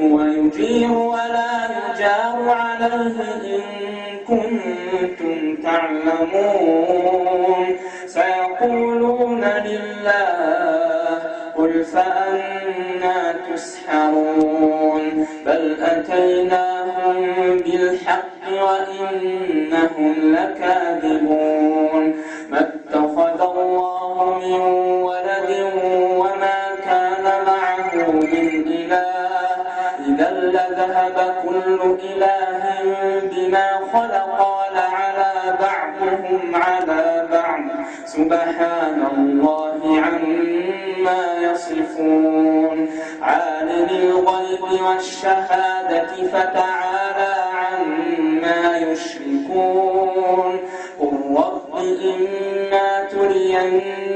وهو يجير ولا يجار عليه إن كنتم تعلمون. سيقولون لله قل فأنا تسحرون. بل أتيناهم بالحق وإنهم لكاذبون. ما اتخذ الله من لذهب كل إله بما خلق ولعلى بعضهم على بعض. سبحان الله عما يصفون. عالم الغيب والشهادة فتعالى عما يشركون. قل رب إما تريني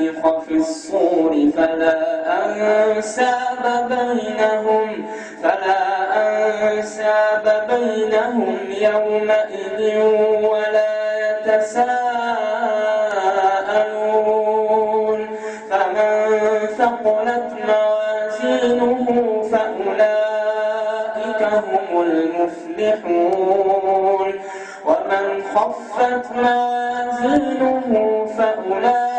نفخ في الصور فلا أنساب بينهم فلا أنساب بينهم يومئذ ولا يتساءلون. فمن ثقلت موازينه فأولئك هم المفلحون. ومن خفت موازينه فأولئك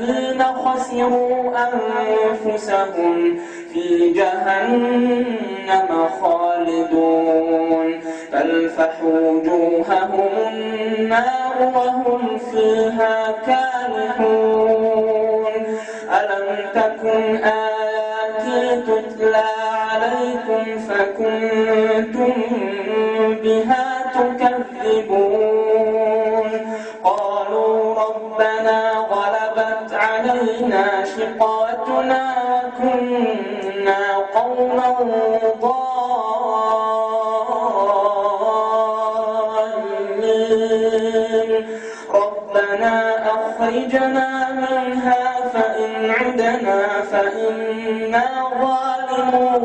الذين خسروا أنفسهم في جهنم خالدون. تلفح وجوههم النار وهم فيها كالحون ألم تكن آياتي تتلى عليكم فكنتم بها تكذبون؟ قالوا ربنا علينا شقوتنا وكنا قوما ضالين. ربنا أخرجنا منها فإن عدنا فإنا ظالمون.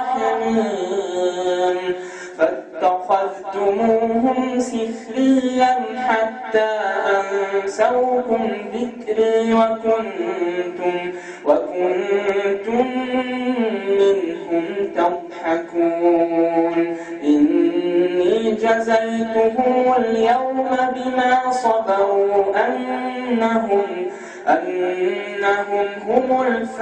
فاتخذتموهم سخريا حتى أنسوكم ذكري وكنتم وكنتم منهم تضحكون. إني جزيتهم اليوم بما صبروا أنهم أنهم هم الفائزون.